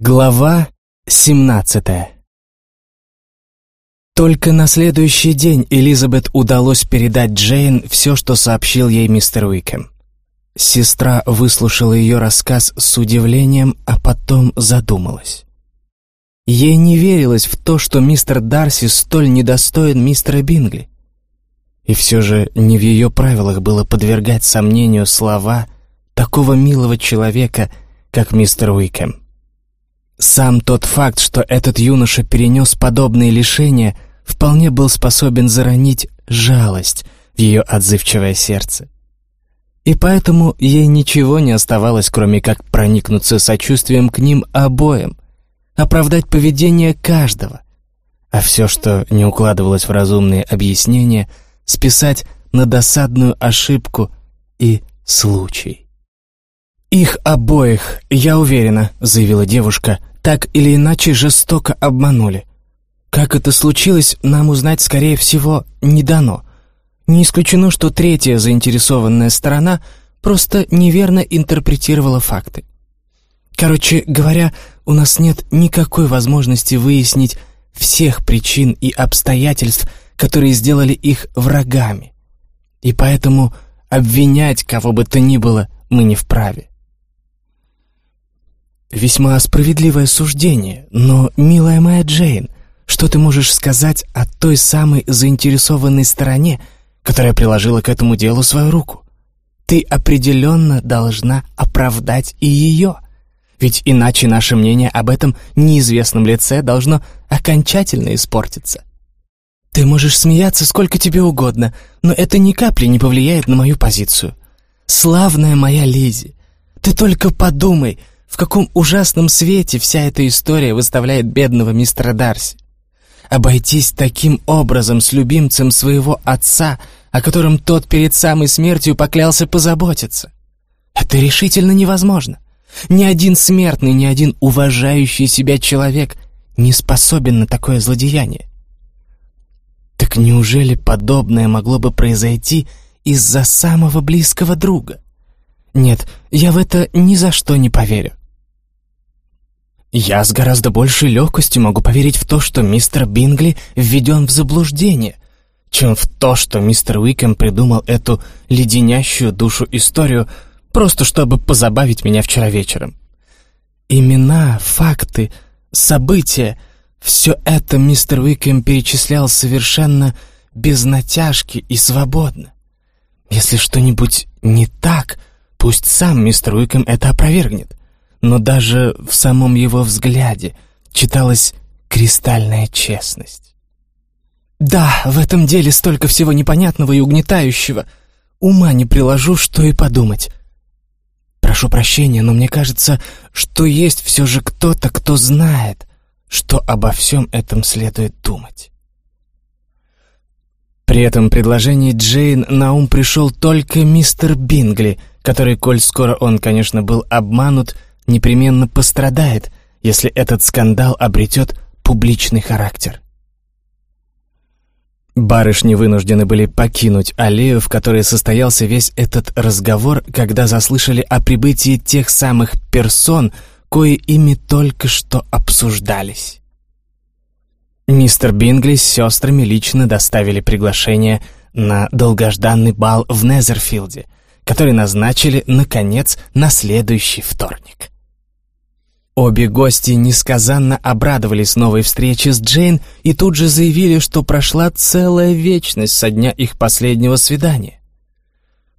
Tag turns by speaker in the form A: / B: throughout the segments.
A: Глава 17 Только на следующий день Элизабет удалось передать Джейн все, что сообщил ей мистер Уикем. Сестра выслушала ее рассказ с удивлением, а потом задумалась. Ей не верилось в то, что мистер Дарси столь недостоин мистера Бингли. И все же не в ее правилах было подвергать сомнению слова такого милого человека, как мистер Уикем. Сам тот факт, что этот юноша перенес подобные лишения, вполне был способен заронить жалость в ее отзывчивое сердце. И поэтому ей ничего не оставалось, кроме как проникнуться сочувствием к ним обоим, оправдать поведение каждого, а все, что не укладывалось в разумные объяснения, списать на досадную ошибку и случай. «Их обоих, я уверена», — заявила девушка, так или иначе жестоко обманули. Как это случилось, нам узнать, скорее всего, не дано. Не исключено, что третья заинтересованная сторона просто неверно интерпретировала факты. Короче говоря, у нас нет никакой возможности выяснить всех причин и обстоятельств, которые сделали их врагами. И поэтому обвинять кого бы то ни было мы не вправе. Весьма справедливое суждение, но, милая моя Джейн, что ты можешь сказать о той самой заинтересованной стороне, которая приложила к этому делу свою руку? Ты определенно должна оправдать и ее, ведь иначе наше мнение об этом неизвестном лице должно окончательно испортиться. Ты можешь смеяться сколько тебе угодно, но это ни капли не повлияет на мою позицию. Славная моя Лизи, ты только подумай — в каком ужасном свете вся эта история выставляет бедного мистера Дарси. Обойтись таким образом с любимцем своего отца, о котором тот перед самой смертью поклялся позаботиться. Это решительно невозможно. Ни один смертный, ни один уважающий себя человек не способен на такое злодеяние. Так неужели подобное могло бы произойти из-за самого близкого друга? Нет, я в это ни за что не поверю. Я с гораздо большей легкостью могу поверить в то, что мистер Бингли введен в заблуждение, чем в то, что мистер Уикем придумал эту леденящую душу историю, просто чтобы позабавить меня вчера вечером. Имена, факты, события — все это мистер Уикем перечислял совершенно без натяжки и свободно. Если что-нибудь не так, пусть сам мистер Уикем это опровергнет но даже в самом его взгляде читалась кристальная честность. «Да, в этом деле столько всего непонятного и угнетающего. Ума не приложу, что и подумать. Прошу прощения, но мне кажется, что есть все же кто-то, кто знает, что обо всем этом следует думать». При этом предложении Джейн на ум пришел только мистер Бингли, который, коль скоро он, конечно, был обманут, непременно пострадает, если этот скандал обретет публичный характер. Барышни вынуждены были покинуть аллею, в которой состоялся весь этот разговор, когда заслышали о прибытии тех самых персон, кои ими только что обсуждались. Мистер Бингли с сестрами лично доставили приглашение на долгожданный бал в Незерфилде, который назначили, наконец, на следующий вторник. Обе гости несказанно обрадовались новой встрече с Джейн и тут же заявили, что прошла целая вечность со дня их последнего свидания.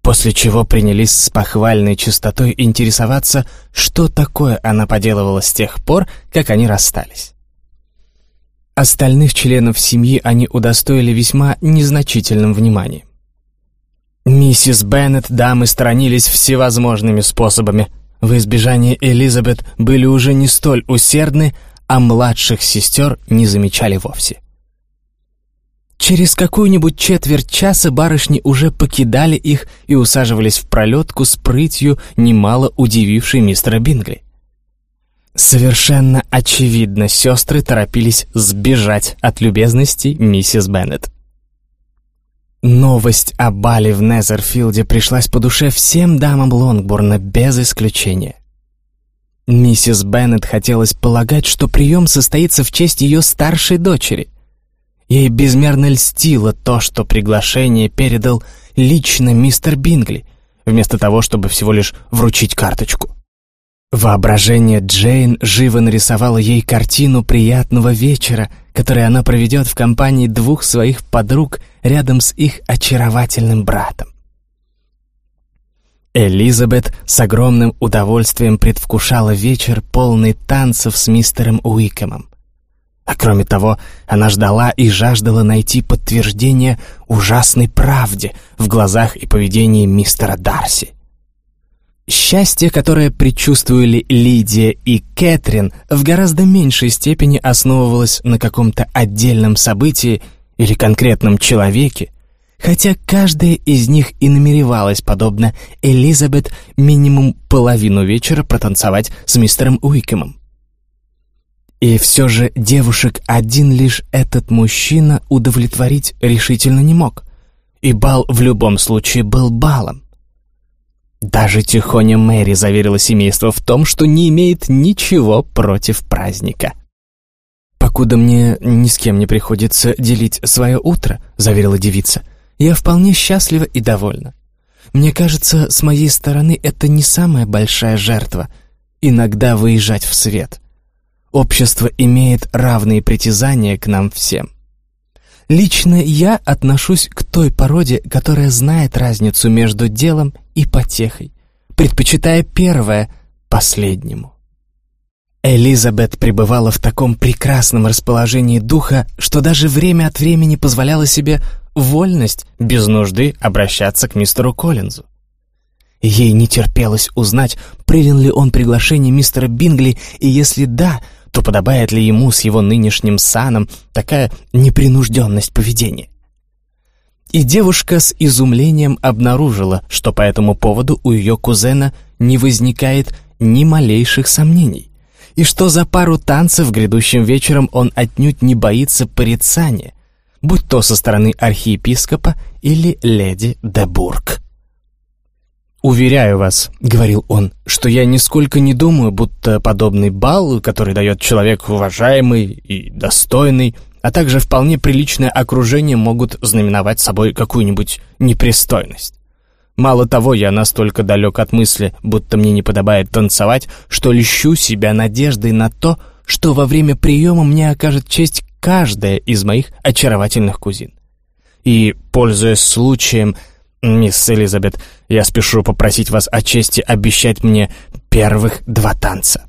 A: После чего принялись с похвальной чистотой интересоваться, что такое она поделывала с тех пор, как они расстались. Остальных членов семьи они удостоили весьма незначительным вниманием. Миссис Беннет дамы сторонились всевозможными способами – в избежание Элизабет были уже не столь усердны, а младших сестер не замечали вовсе. Через какую-нибудь четверть часа барышни уже покидали их и усаживались в пролетку с прытью, немало удивившей мистера Бингли. Совершенно очевидно, сестры торопились сбежать от любезностей миссис Беннет. Новость о бале в Незерфилде пришлась по душе всем дамам Лонгборна без исключения. Миссис Беннет хотелось полагать, что прием состоится в честь ее старшей дочери. Ей безмерно льстило то, что приглашение передал лично мистер Бингли, вместо того, чтобы всего лишь вручить карточку. Воображение Джейн живо нарисовало ей картину приятного вечера, который она проведет в компании двух своих подруг рядом с их очаровательным братом. Элизабет с огромным удовольствием предвкушала вечер, полный танцев с мистером Уикемом. А кроме того, она ждала и жаждала найти подтверждение ужасной правде в глазах и поведении мистера Дарси. Счастье, которое предчувствовали Лидия и Кэтрин, в гораздо меньшей степени основывалось на каком-то отдельном событии или конкретном человеке, хотя каждая из них и намеревалась, подобно Элизабет, минимум половину вечера протанцевать с мистером Уикемом. И все же девушек один лишь этот мужчина удовлетворить решительно не мог, и бал в любом случае был балом. Даже тихоня Мэри заверила семейство в том, что не имеет ничего против праздника. «Покуда мне ни с кем не приходится делить свое утро», — заверила девица, — «я вполне счастлива и довольна. Мне кажется, с моей стороны это не самая большая жертва — иногда выезжать в свет. Общество имеет равные притязания к нам всем. Лично я отношусь к той породе, которая знает разницу между делом и потехой, предпочитая первое последнему. Элизабет пребывала в таком прекрасном расположении духа, что даже время от времени позволяла себе вольность без нужды обращаться к мистеру Коллинзу. Ей не терпелось узнать, принял ли он приглашение мистера Бингли, и если да, то подобает ли ему с его нынешним саном такая непринужденность поведения? И девушка с изумлением обнаружила, что по этому поводу у ее кузена не возникает ни малейших сомнений, и что за пару танцев грядущим вечером он отнюдь не боится порицания, будь то со стороны архиепископа или леди де Бург. «Уверяю вас», — говорил он, — «что я нисколько не думаю, будто подобный бал, который дает человек уважаемый и достойный, а также вполне приличное окружение могут знаменовать собой какую-нибудь непристойность. Мало того, я настолько далек от мысли, будто мне не подобает танцевать, что льщу себя надеждой на то, что во время приема мне окажет честь каждая из моих очаровательных кузин. И, пользуясь случаем, «Мисс Элизабет, я спешу попросить вас о чести обещать мне первых два танца».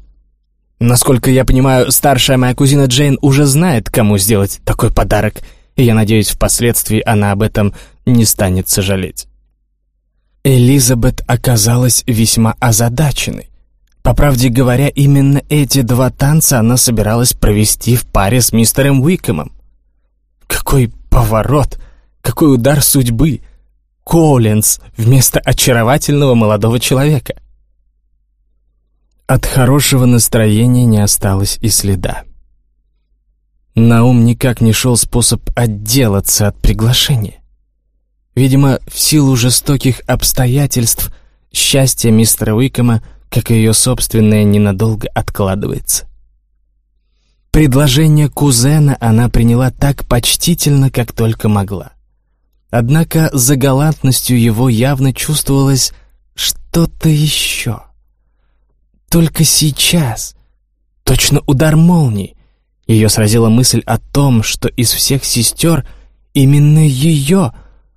A: Насколько я понимаю, старшая моя кузина Джейн уже знает, кому сделать такой подарок, и я надеюсь, впоследствии она об этом не станет сожалеть. Элизабет оказалась весьма озадаченной. По правде говоря, именно эти два танца она собиралась провести в паре с мистером Уикомом. Какой поворот! Какой удар судьбы! Коллинз вместо очаровательного молодого человека. От хорошего настроения не осталось и следа. На ум никак не шел способ отделаться от приглашения. Видимо, в силу жестоких обстоятельств счастье мистера Уикома, как и ее собственное, ненадолго откладывается. Предложение кузена она приняла так почтительно, как только могла. Однако за галантностью его явно чувствовалось что-то еще. Только сейчас, точно удар молнии, ее сразила мысль о том, что из всех сестер именно ее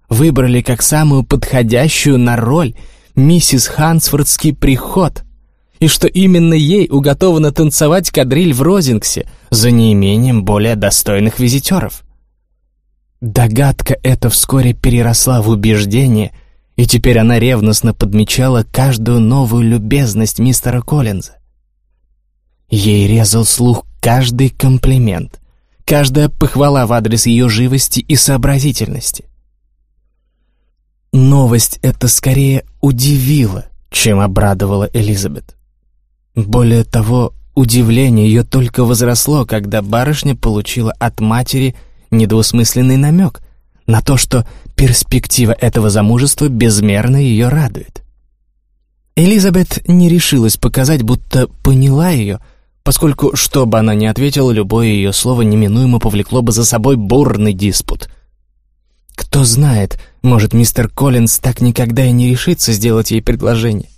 A: выбрали как самую подходящую на роль миссис Хансфордский приход, и что именно ей уготовано танцевать кадриль в Розингсе за неимением более достойных визитеров. Догадка эта вскоре переросла в убеждение, и теперь она ревностно подмечала каждую новую любезность мистера Коллинза. Ей резал слух каждый комплимент, каждая похвала в адрес ее живости и сообразительности. Новость эта скорее удивила, чем обрадовала Элизабет. Более того, удивление ее только возросло, когда барышня получила от матери – недвусмысленный намек на то, что перспектива этого замужества безмерно ее радует. Элизабет не решилась показать, будто поняла ее, поскольку, что бы она ни ответила, любое ее слово неминуемо повлекло бы за собой бурный диспут. Кто знает, может, мистер Коллинз так никогда и не решится сделать ей предложение.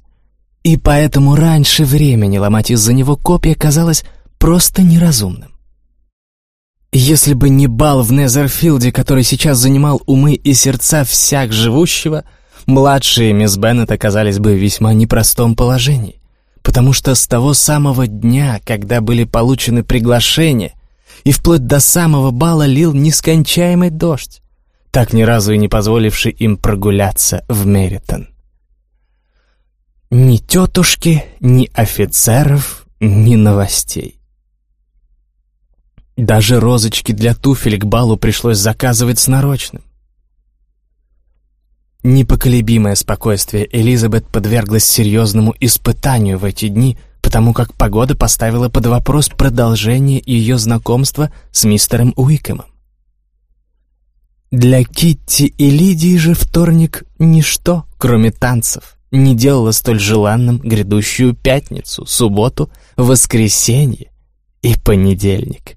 A: И поэтому раньше времени ломать из-за него копья казалось просто неразумным. Если бы не бал в Незерфилде, который сейчас занимал умы и сердца всяк живущего, младшие мисс Беннет оказались бы в весьма непростом положении, потому что с того самого дня, когда были получены приглашения, и вплоть до самого бала лил нескончаемый дождь, так ни разу и не позволивший им прогуляться в Меритон. Ни тетушки, ни офицеров, ни новостей. Даже розочки для туфель к балу пришлось заказывать с нарочным. Непоколебимое спокойствие Элизабет подверглось серьезному испытанию в эти дни, потому как погода поставила под вопрос продолжение ее знакомства с мистером Уикэмом. Для Китти и Лидии же вторник — ничто, кроме танцев, не делало столь желанным грядущую пятницу, субботу, воскресенье и понедельник.